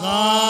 Ah.